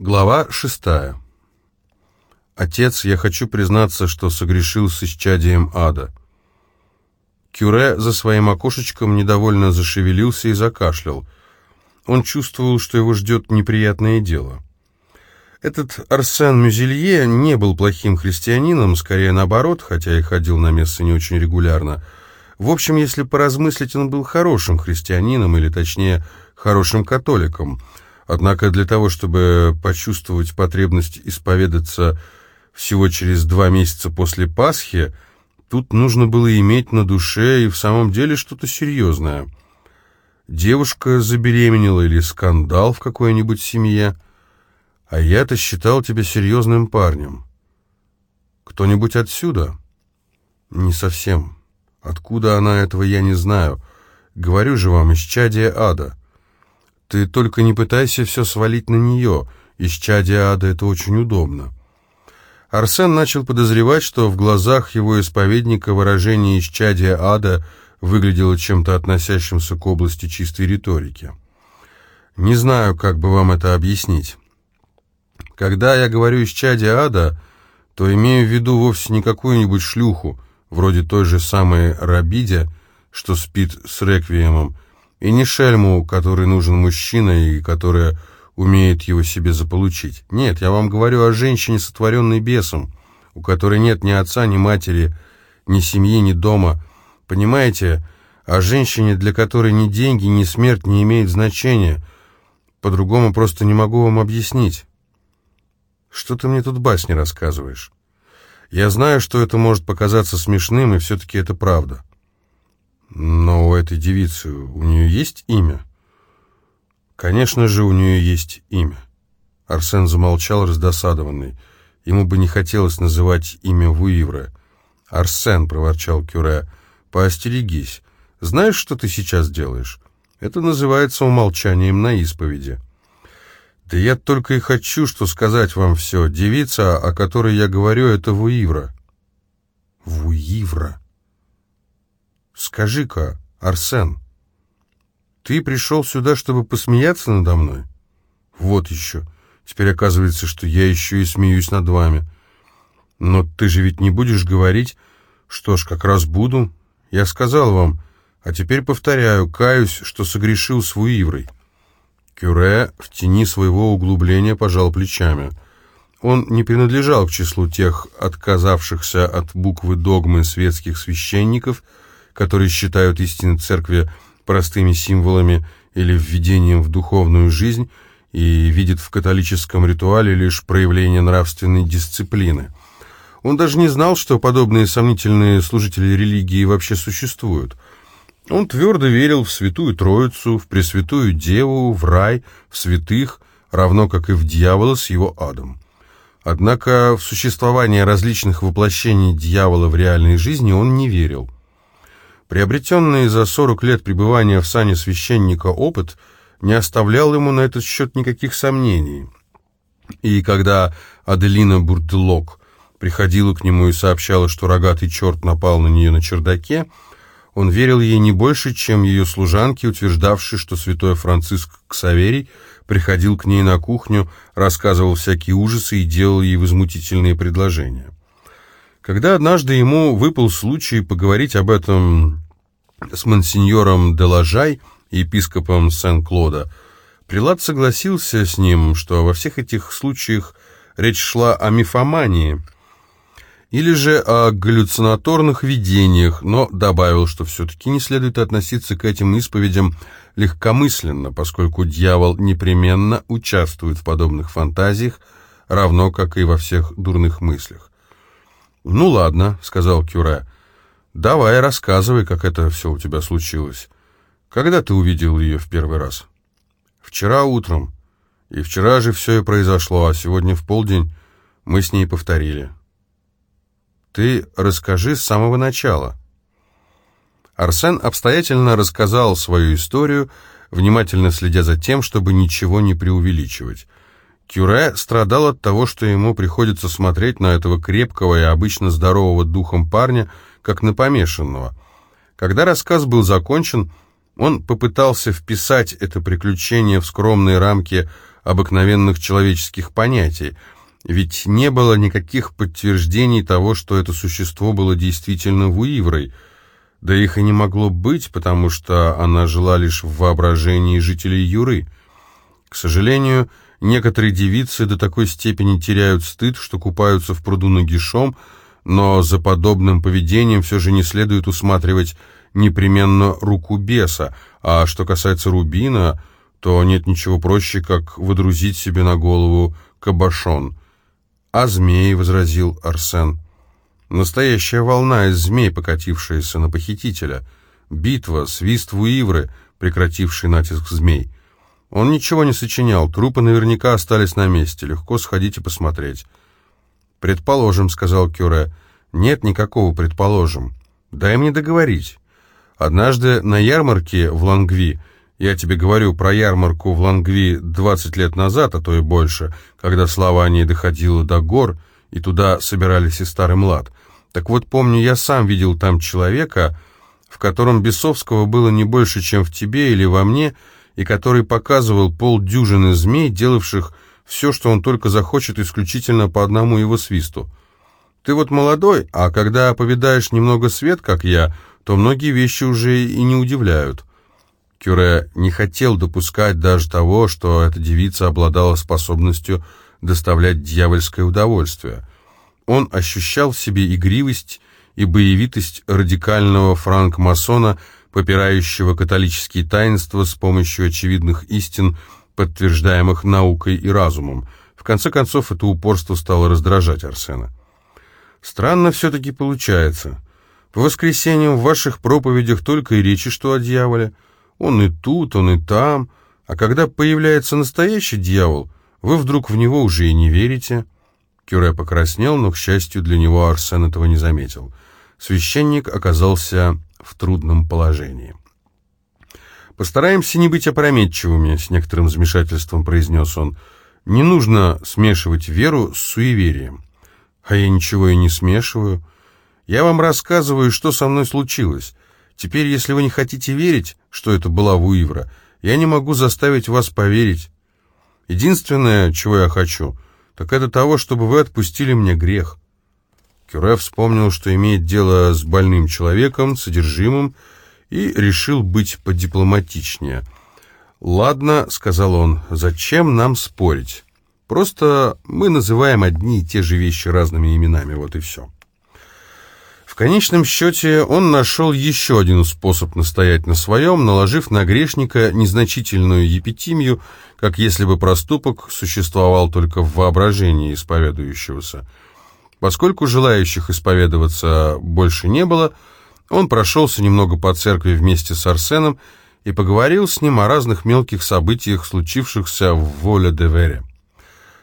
Глава шестая. Отец, я хочу признаться, что согрешил с исчадием ада. Кюре за своим окошечком недовольно зашевелился и закашлял. Он чувствовал, что его ждет неприятное дело. Этот Арсен Мюзелье не был плохим христианином, скорее наоборот, хотя и ходил на мессы не очень регулярно. В общем, если поразмыслить, он был хорошим христианином, или точнее, хорошим католиком – Однако для того, чтобы почувствовать потребность исповедаться всего через два месяца после Пасхи, тут нужно было иметь на душе и в самом деле что-то серьезное. Девушка забеременела или скандал в какой-нибудь семье, а я-то считал тебя серьезным парнем. Кто-нибудь отсюда? Не совсем. Откуда она этого, я не знаю. Говорю же вам, из чадия ада. Ты только не пытайся все свалить на нее. Исчадие ада — это очень удобно. Арсен начал подозревать, что в глазах его исповедника выражение «исчадие ада» выглядело чем-то относящимся к области чистой риторики. Не знаю, как бы вам это объяснить. Когда я говорю «исчадие ада», то имею в виду вовсе не какую-нибудь шлюху, вроде той же самой Рабиде, что спит с реквиемом, и не шельму, который нужен мужчина и которая умеет его себе заполучить. Нет, я вам говорю о женщине, сотворенной бесом, у которой нет ни отца, ни матери, ни семьи, ни дома. Понимаете, о женщине, для которой ни деньги, ни смерть не имеют значения. По-другому просто не могу вам объяснить. Что ты мне тут басни рассказываешь? Я знаю, что это может показаться смешным, и все-таки это правда. Но у этой девицы, у нее есть имя? Конечно же, у нее есть имя. Арсен замолчал, раздосадованный. Ему бы не хотелось называть имя Вуивра. «Арсен», — проворчал Кюре, — «поостерегись. Знаешь, что ты сейчас делаешь? Это называется умолчанием на исповеди». «Да я только и хочу, что сказать вам все. Девица, о которой я говорю, это Вуивра». «Вуивра?» «Скажи-ка, Арсен, ты пришел сюда, чтобы посмеяться надо мной?» «Вот еще. Теперь оказывается, что я еще и смеюсь над вами. Но ты же ведь не будешь говорить...» «Что ж, как раз буду. Я сказал вам, а теперь повторяю, каюсь, что согрешил с Вуиврой». Кюре в тени своего углубления пожал плечами. Он не принадлежал к числу тех отказавшихся от буквы догмы светских священников, которые считают истины церкви простыми символами или введением в духовную жизнь и видят в католическом ритуале лишь проявление нравственной дисциплины. Он даже не знал, что подобные сомнительные служители религии вообще существуют. Он твердо верил в Святую Троицу, в Пресвятую Деву, в рай, в святых, равно как и в дьявола с его адом. Однако в существование различных воплощений дьявола в реальной жизни он не верил. Приобретенный за 40 лет пребывания в сане священника опыт не оставлял ему на этот счет никаких сомнений. И когда Аделина Бурделок приходила к нему и сообщала, что рогатый черт напал на нее на чердаке, он верил ей не больше, чем ее служанке, утверждавшей, что святой Франциск Ксаверий приходил к ней на кухню, рассказывал всякие ужасы и делал ей возмутительные предложения. Когда однажды ему выпал случай поговорить об этом с монсеньором Делажай, епископом Сен-Клода, Прилад согласился с ним, что во всех этих случаях речь шла о мифомании или же о галлюцинаторных видениях, но добавил, что все-таки не следует относиться к этим исповедям легкомысленно, поскольку дьявол непременно участвует в подобных фантазиях, равно как и во всех дурных мыслях. «Ну ладно», — сказал Кюре. «Давай, рассказывай, как это все у тебя случилось. Когда ты увидел ее в первый раз?» «Вчера утром. И вчера же все и произошло, а сегодня в полдень мы с ней повторили». «Ты расскажи с самого начала». Арсен обстоятельно рассказал свою историю, внимательно следя за тем, чтобы ничего не преувеличивать. Кюре страдал от того, что ему приходится смотреть на этого крепкого и обычно здорового духом парня, как на помешанного. Когда рассказ был закончен, он попытался вписать это приключение в скромные рамки обыкновенных человеческих понятий, ведь не было никаких подтверждений того, что это существо было действительно Вуиврой, да их и не могло быть, потому что она жила лишь в воображении жителей Юры. К сожалению, некоторые девицы до такой степени теряют стыд, что купаются в пруду нагишом, но за подобным поведением все же не следует усматривать непременно руку беса, а что касается Рубина, то нет ничего проще, как выдрузить себе на голову кабошон. «А змеи?» — возразил Арсен. «Настоящая волна из змей, покатившаяся на похитителя. Битва, свист Вуивры, прекративший натиск змей. Он ничего не сочинял, трупы наверняка остались на месте, легко сходить и посмотреть». «Предположим», — сказал Кюре. «Нет никакого предположим. Дай мне договорить. Однажды на ярмарке в Лангви, я тебе говорю про ярмарку в Лангви 20 лет назад, а то и больше, когда слава о ней доходила до гор, и туда собирались и старый млад. Так вот, помню, я сам видел там человека, в котором бесовского было не больше, чем в тебе или во мне, и который показывал полдюжины змей, делавших все, что он только захочет, исключительно по одному его свисту. Ты вот молодой, а когда повидаешь немного свет, как я, то многие вещи уже и не удивляют. Кюре не хотел допускать даже того, что эта девица обладала способностью доставлять дьявольское удовольствие. Он ощущал в себе игривость и боевитость радикального франк-масона, попирающего католические таинства с помощью очевидных истин, подтверждаемых наукой и разумом. В конце концов, это упорство стало раздражать Арсена. Странно все-таки получается. По воскресеньям в ваших проповедях только и речи, что о дьяволе. Он и тут, он и там. А когда появляется настоящий дьявол, вы вдруг в него уже и не верите. Кюре покраснел, но, к счастью для него, Арсен этого не заметил. Священник оказался в трудном положении. «Постараемся не быть опрометчивыми», — с некоторым замешательством произнес он. «Не нужно смешивать веру с суеверием». «А я ничего и не смешиваю. Я вам рассказываю, что со мной случилось. Теперь, если вы не хотите верить, что это была Вуивра, я не могу заставить вас поверить. Единственное, чего я хочу, так это того, чтобы вы отпустили мне грех». Кюре вспомнил, что имеет дело с больным человеком, содержимым, и решил быть подипломатичнее. «Ладно», — сказал он, — «зачем нам спорить? Просто мы называем одни и те же вещи разными именами, вот и все». В конечном счете он нашел еще один способ настоять на своем, наложив на грешника незначительную епитимию, как если бы проступок существовал только в воображении исповедующегося. Поскольку желающих исповедоваться больше не было, — он прошелся немного по церкви вместе с Арсеном и поговорил с ним о разных мелких событиях, случившихся в Воле-де-Вере.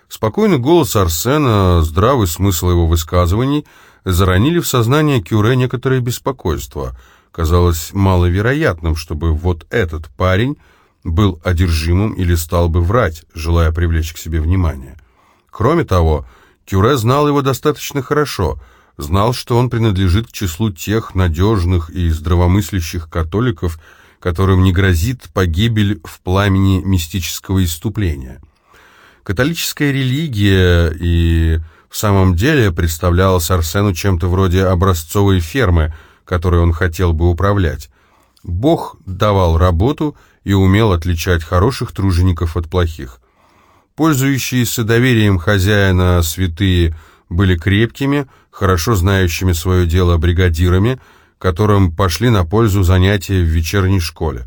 Спокойный голос Арсена, здравый смысл его высказываний заронили в сознание Кюре некоторое беспокойство. Казалось маловероятным, чтобы вот этот парень был одержимым или стал бы врать, желая привлечь к себе внимание. Кроме того, Кюре знал его достаточно хорошо — знал, что он принадлежит к числу тех надежных и здравомыслящих католиков, которым не грозит погибель в пламени мистического иступления. Католическая религия и в самом деле представлялась Арсену чем-то вроде образцовой фермы, которой он хотел бы управлять. Бог давал работу и умел отличать хороших тружеников от плохих. Пользующиеся доверием хозяина святые – были крепкими, хорошо знающими свое дело бригадирами, которым пошли на пользу занятия в вечерней школе.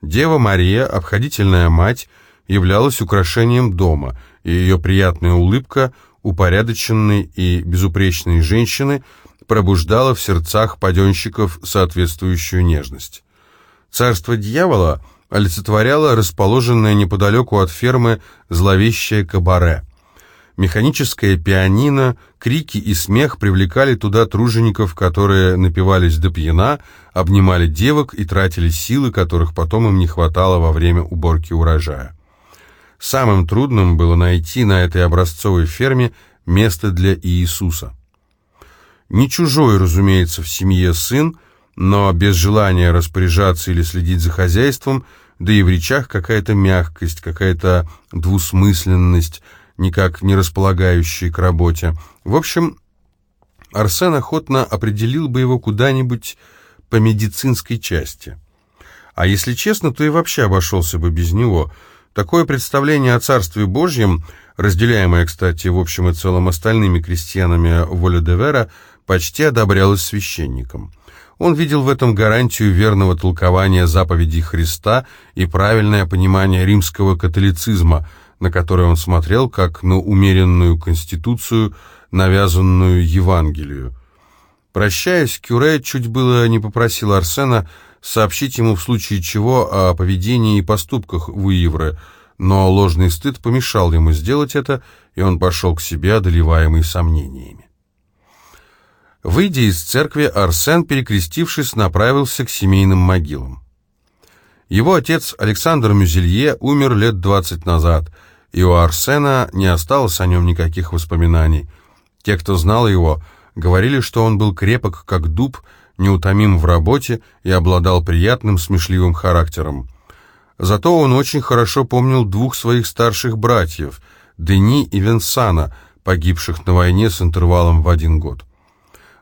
Дева Мария, обходительная мать, являлась украшением дома, и ее приятная улыбка упорядоченной и безупречной женщины пробуждала в сердцах паденщиков соответствующую нежность. Царство дьявола олицетворяло расположенное неподалеку от фермы зловещее кабаре – Механическое пианино, крики и смех привлекали туда тружеников, которые напивались до пьяна, обнимали девок и тратили силы, которых потом им не хватало во время уборки урожая. Самым трудным было найти на этой образцовой ферме место для Иисуса. Не чужой, разумеется, в семье сын, но без желания распоряжаться или следить за хозяйством, да и в речах какая-то мягкость, какая-то двусмысленность, никак не располагающая к работе. В общем, Арсен охотно определил бы его куда-нибудь по медицинской части. А если честно, то и вообще обошелся бы без него. Такое представление о Царстве Божьем, разделяемое, кстати, в общем и целом остальными крестьянами Воля-де-Вера, почти одобрялось священником. Он видел в этом гарантию верного толкования заповедей Христа и правильное понимание римского католицизма, на который он смотрел как на умеренную конституцию, навязанную Евангелию. Прощаясь, Кюре чуть было не попросил Арсена сообщить ему в случае чего о поведении и поступках Вуивры, но ложный стыд помешал ему сделать это, и он пошел к себе, одолеваемый сомнениями. Выйдя из церкви, Арсен, перекрестившись, направился к семейным могилам. Его отец Александр Мюзелье умер лет двадцать назад, и у Арсена не осталось о нем никаких воспоминаний. Те, кто знал его, говорили, что он был крепок, как дуб, неутомим в работе и обладал приятным, смешливым характером. Зато он очень хорошо помнил двух своих старших братьев, Дени и Венсана, погибших на войне с интервалом в один год.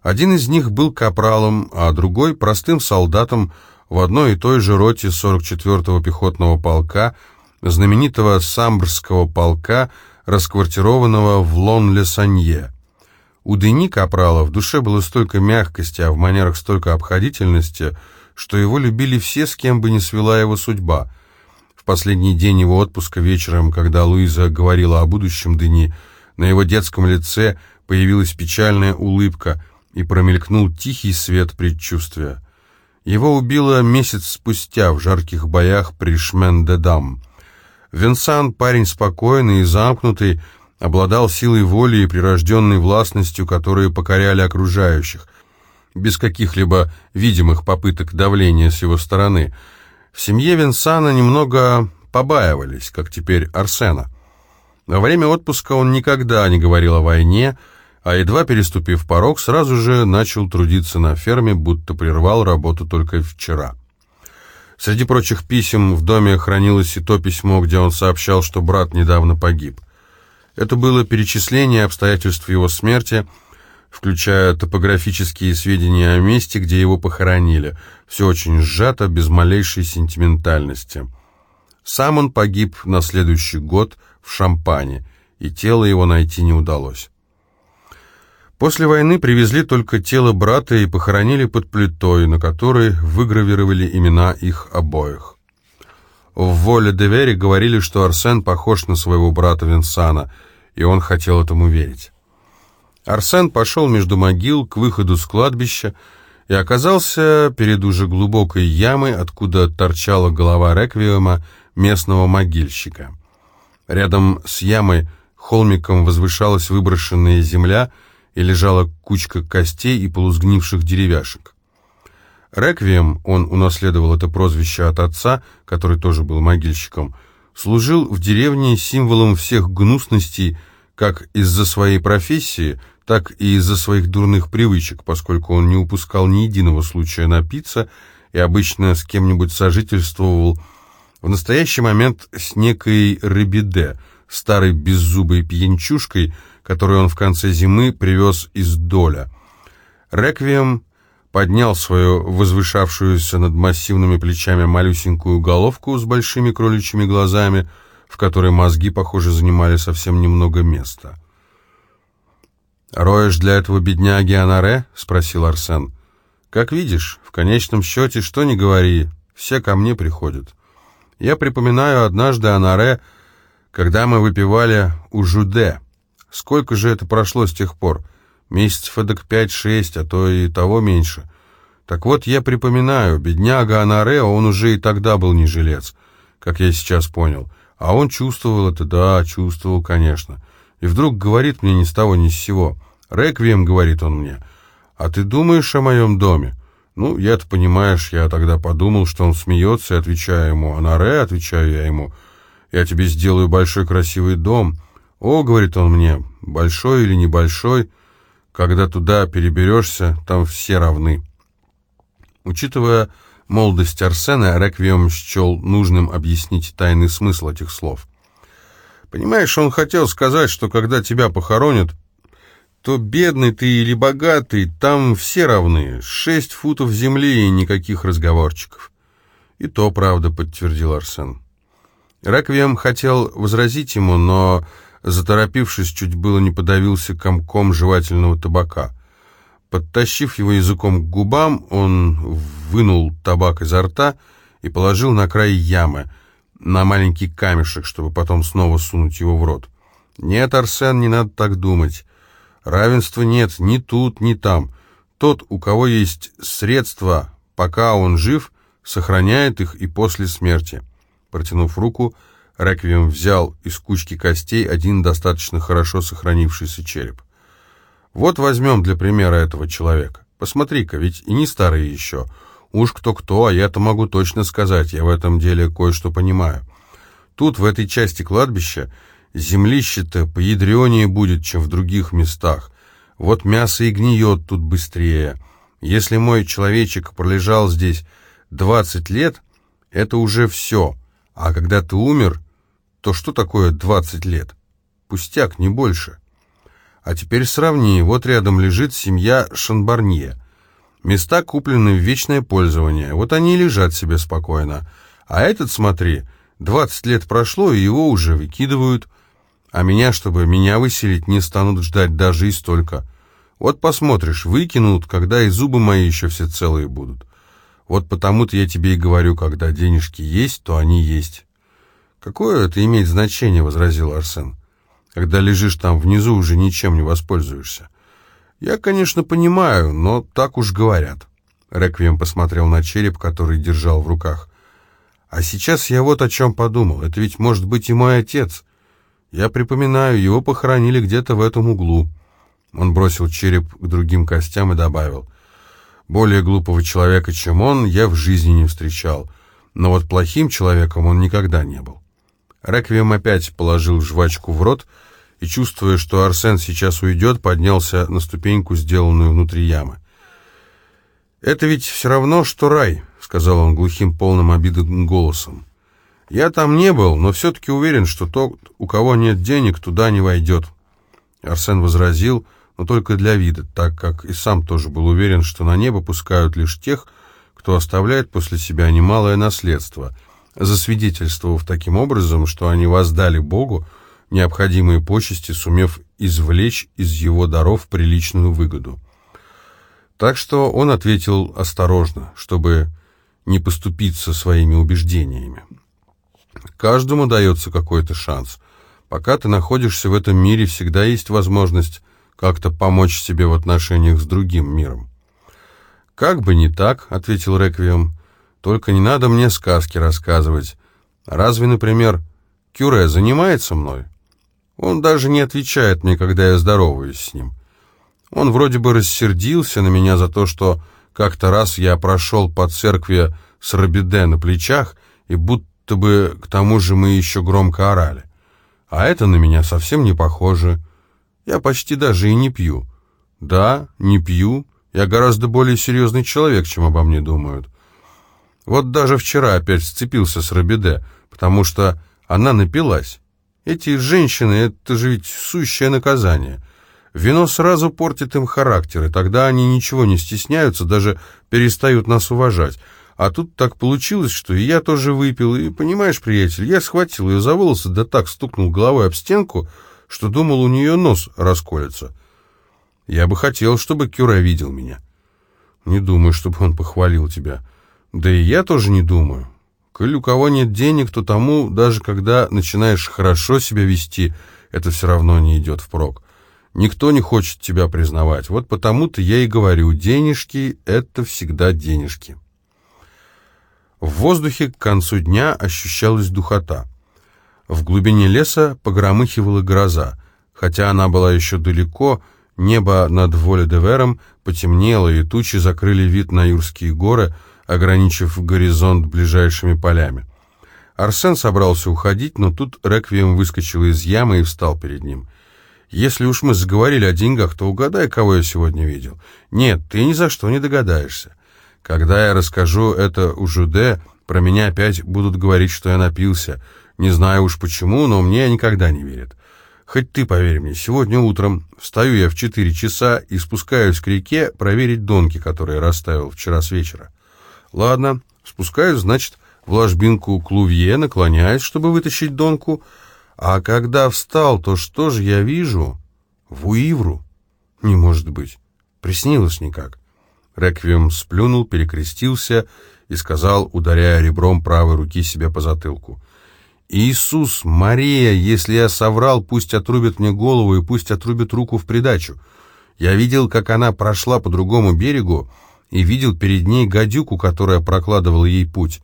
Один из них был капралом, а другой — простым солдатом в одной и той же роте 44-го пехотного полка, знаменитого Самбрского полка, расквартированного в Лон-Ле-Санье. У Дени Капрала в душе было столько мягкости, а в манерах столько обходительности, что его любили все, с кем бы ни свела его судьба. В последний день его отпуска вечером, когда Луиза говорила о будущем Дени, на его детском лице появилась печальная улыбка и промелькнул тихий свет предчувствия. Его убило месяц спустя в жарких боях при Шмен-де-Дам. Винсан, парень спокойный и замкнутый, обладал силой воли и прирожденной властностью, которые покоряли окружающих, без каких-либо видимых попыток давления с его стороны. В семье Винсана немного побаивались, как теперь Арсена. Во время отпуска он никогда не говорил о войне, а едва переступив порог, сразу же начал трудиться на ферме, будто прервал работу только вчера. Среди прочих писем в доме хранилось и то письмо, где он сообщал, что брат недавно погиб. Это было перечисление обстоятельств его смерти, включая топографические сведения о месте, где его похоронили. Все очень сжато, без малейшей сентиментальности. Сам он погиб на следующий год в Шампане, и тело его найти не удалось. После войны привезли только тело брата и похоронили под плитой, на которой выгравировали имена их обоих. В «Воле де Вере» говорили, что Арсен похож на своего брата Винсана, и он хотел этому верить. Арсен пошел между могил к выходу с кладбища и оказался перед уже глубокой ямой, откуда торчала голова реквиема местного могильщика. Рядом с ямой холмиком возвышалась выброшенная земля и лежала кучка костей и полузгнивших деревяшек. Реквием, он унаследовал это прозвище от отца, который тоже был могильщиком, служил в деревне символом всех гнусностей, как из-за своей профессии, так и из-за своих дурных привычек, поскольку он не упускал ни единого случая напиться и обычно с кем-нибудь сожительствовал в настоящий момент с некой Рыбиде, старой беззубой пьянчушкой, которую он в конце зимы привез из Доля. Реквием поднял свою возвышавшуюся над массивными плечами малюсенькую головку с большими кроличьими глазами, в которой мозги, похоже, занимали совсем немного места. «Роешь для этого бедняги Анаре?» — спросил Арсен. «Как видишь, в конечном счете, что ни говори, все ко мне приходят. Я припоминаю однажды Анаре, когда мы выпивали у Жуде. Сколько же это прошло с тех пор?» Месяцев эдак пять-шесть, а то и того меньше. Так вот, я припоминаю, бедняга Анаре, он уже и тогда был не жилец, как я сейчас понял. А он чувствовал это, да, чувствовал, конечно. И вдруг говорит мне ни с того ни с сего. «Реквием», — говорит он мне, — «а ты думаешь о моем доме?» Ну, я-то, понимаешь, я тогда подумал, что он смеется, и отвечаю ему, «Анаре», — отвечаю я ему, — «я тебе сделаю большой красивый дом». «О», — говорит он мне, — «большой или небольшой?» Когда туда переберешься, там все равны. Учитывая молодость Арсена, Реквием счел нужным объяснить тайный смысл этих слов. Понимаешь, он хотел сказать, что когда тебя похоронят, то бедный ты или богатый, там все равны, шесть футов земли и никаких разговорчиков. И то правда, подтвердил Арсен. Реквием хотел возразить ему, но, заторопившись, чуть было не подавился комком жевательного табака. Подтащив его языком к губам, он вынул табак изо рта и положил на край ямы, на маленький камешек, чтобы потом снова сунуть его в рот. «Нет, Арсен, не надо так думать. Равенства нет ни тут, ни там. Тот, у кого есть средства, пока он жив, сохраняет их и после смерти». Протянув руку, Реквием взял из кучки костей один достаточно хорошо сохранившийся череп. Вот возьмем для примера этого человека. Посмотри-ка, ведь и не старый еще. Уж кто-кто, а я-то могу точно сказать, я в этом деле кое-что понимаю. Тут, в этой части кладбища, землище-то поядренее будет, чем в других местах. Вот мясо и гниет тут быстрее. Если мой человечек пролежал здесь двадцать лет, это уже все. А когда ты умер, то что такое двадцать лет? Пустяк, не больше. А теперь сравни, вот рядом лежит семья Шанбарнье. Места куплены в вечное пользование, вот они и лежат себе спокойно. А этот, смотри, 20 лет прошло, и его уже выкидывают. А меня, чтобы меня выселить, не станут ждать даже и столько. Вот посмотришь, выкинут, когда и зубы мои еще все целые будут. Вот потому-то я тебе и говорю, когда денежки есть, то они есть. Какое это имеет значение, возразил Арсен. Когда лежишь там внизу, уже ничем не воспользуешься. Я, конечно, понимаю, но так уж говорят. Реквием посмотрел на череп, который держал в руках. А сейчас я вот о чем подумал. Это ведь может быть и мой отец. Я припоминаю, его похоронили где-то в этом углу. Он бросил череп к другим костям и добавил. Более глупого человека, чем он, я в жизни не встречал. Но вот плохим человеком он никогда не был. Реквием опять положил жвачку в рот и, чувствуя, что Арсен сейчас уйдет, поднялся на ступеньку, сделанную внутри ямы. «Это ведь все равно, что рай», — сказал он глухим, полным обиды голосом. «Я там не был, но все-таки уверен, что тот, у кого нет денег, туда не войдет». Арсен возразил, но только для вида, так как и сам тоже был уверен, что на небо пускают лишь тех, кто оставляет после себя немалое наследство — засвидетельствовав таким образом, что они воздали Богу необходимые почести, сумев извлечь из его даров приличную выгоду. Так что он ответил осторожно, чтобы не поступиться своими убеждениями. Каждому дается какой-то шанс. Пока ты находишься в этом мире, всегда есть возможность как-то помочь себе в отношениях с другим миром. «Как бы не так», — ответил Реквием, только не надо мне сказки рассказывать. Разве, например, Кюре занимается мной? Он даже не отвечает мне, когда я здороваюсь с ним. Он вроде бы рассердился на меня за то, что как-то раз я прошел по церкви с Робиде на плечах, и будто бы к тому же мы еще громко орали. А это на меня совсем не похоже. Я почти даже и не пью. Да, не пью. Я гораздо более серьезный человек, чем обо мне думают. Вот даже вчера опять сцепился с Робиде, потому что она напилась. Эти женщины — это же ведь сущее наказание. Вино сразу портит им характер, и тогда они ничего не стесняются, даже перестают нас уважать. А тут так получилось, что и я тоже выпил, и, понимаешь, приятель, я схватил ее за волосы, да так стукнул головой об стенку, что думал, у нее нос расколется. Я бы хотел, чтобы Кюра видел меня. Не думаю, чтобы он похвалил тебя. Да и я тоже не думаю. Коль у кого нет денег, то тому, даже когда начинаешь хорошо себя вести, это все равно не идет впрок. Никто не хочет тебя признавать. Вот потому-то я и говорю, денежки — это всегда денежки. В воздухе к концу дня ощущалась духота. В глубине леса погромыхивала гроза. Хотя она была еще далеко, небо над Воле-де-Вером потемнело, и тучи закрыли вид на Юрские горы — ограничив горизонт ближайшими полями. Арсен собрался уходить, но тут Реквием выскочил из ямы и встал перед ним. «Если уж мы заговорили о деньгах, то угадай, кого я сегодня видел. Нет, ты ни за что не догадаешься. Когда я расскажу это у Жуде, про меня опять будут говорить, что я напился. Не знаю уж почему, но мне никогда не верят. Хоть ты поверь мне, сегодня утром встаю я в четыре часа и спускаюсь к реке проверить донки, которые расставил вчера с вечера. Ладно, спускаюсь, значит, в ложбинку клувье, наклоняюсь, чтобы вытащить донку, а когда встал, то что же я вижу? Вуивру? Не может быть. Приснилось никак. Реквием сплюнул, перекрестился и сказал, ударяя ребром правой руки себе по затылку. «Иисус, Мария, если я соврал, пусть отрубят мне голову и пусть отрубят руку в придачу. Я видел, как она прошла по другому берегу и видел перед ней гадюку, которая прокладывала ей путь.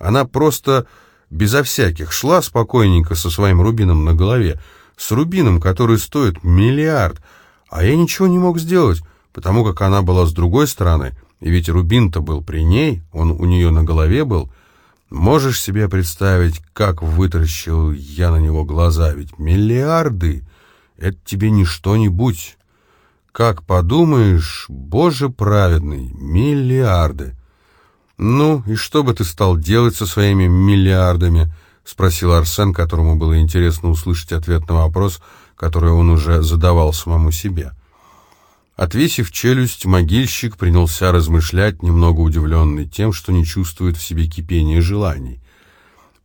Она просто безо всяких шла спокойненько со своим рубином на голове, с рубином, который стоит миллиард, а я ничего не мог сделать, потому как она была с другой стороны, и ведь рубин-то был при ней, он у нее на голове был, Можешь себе представить, как вытаращил я на него глаза? Ведь миллиарды — это тебе не что-нибудь. Как подумаешь, Боже праведный, миллиарды. Ну, и что бы ты стал делать со своими миллиардами? — спросил Арсен, которому было интересно услышать ответ на вопрос, который он уже задавал самому себе. Отвесив челюсть, могильщик принялся размышлять, немного удивленный тем, что не чувствует в себе кипения желаний.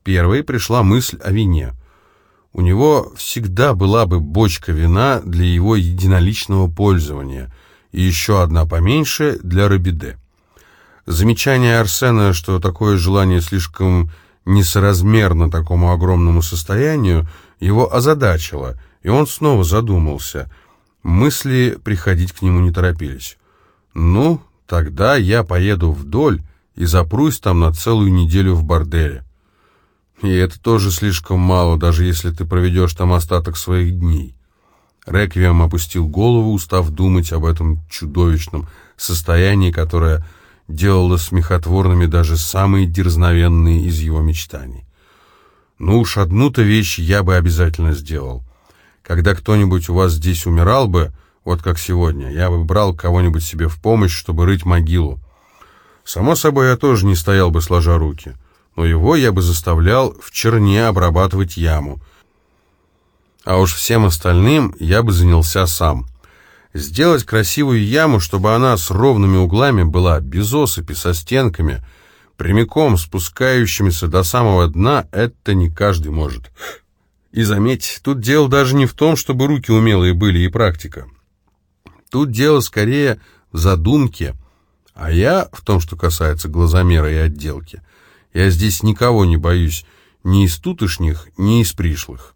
Первой пришла мысль о вине. У него всегда была бы бочка вина для его единоличного пользования, и еще одна поменьше для Робиде. Замечание Арсена, что такое желание слишком несоразмерно такому огромному состоянию, его озадачило, и он снова задумался — Мысли приходить к нему не торопились. «Ну, тогда я поеду вдоль и запрусь там на целую неделю в борделе. И это тоже слишком мало, даже если ты проведешь там остаток своих дней». Реквием опустил голову, устав думать об этом чудовищном состоянии, которое делало смехотворными даже самые дерзновенные из его мечтаний. «Ну уж одну-то вещь я бы обязательно сделал». Когда кто-нибудь у вас здесь умирал бы, вот как сегодня, я бы брал кого-нибудь себе в помощь, чтобы рыть могилу. Само собой, я тоже не стоял бы сложа руки, но его я бы заставлял в черне обрабатывать яму. А уж всем остальным я бы занялся сам. Сделать красивую яму, чтобы она с ровными углами была, без осыпи, со стенками, прямиком спускающимися до самого дна, это не каждый может. И заметь, тут дело даже не в том, чтобы руки умелые были и практика. Тут дело скорее в задумке, а я в том, что касается глазомера и отделки. Я здесь никого не боюсь, ни из тутошних, ни из пришлых.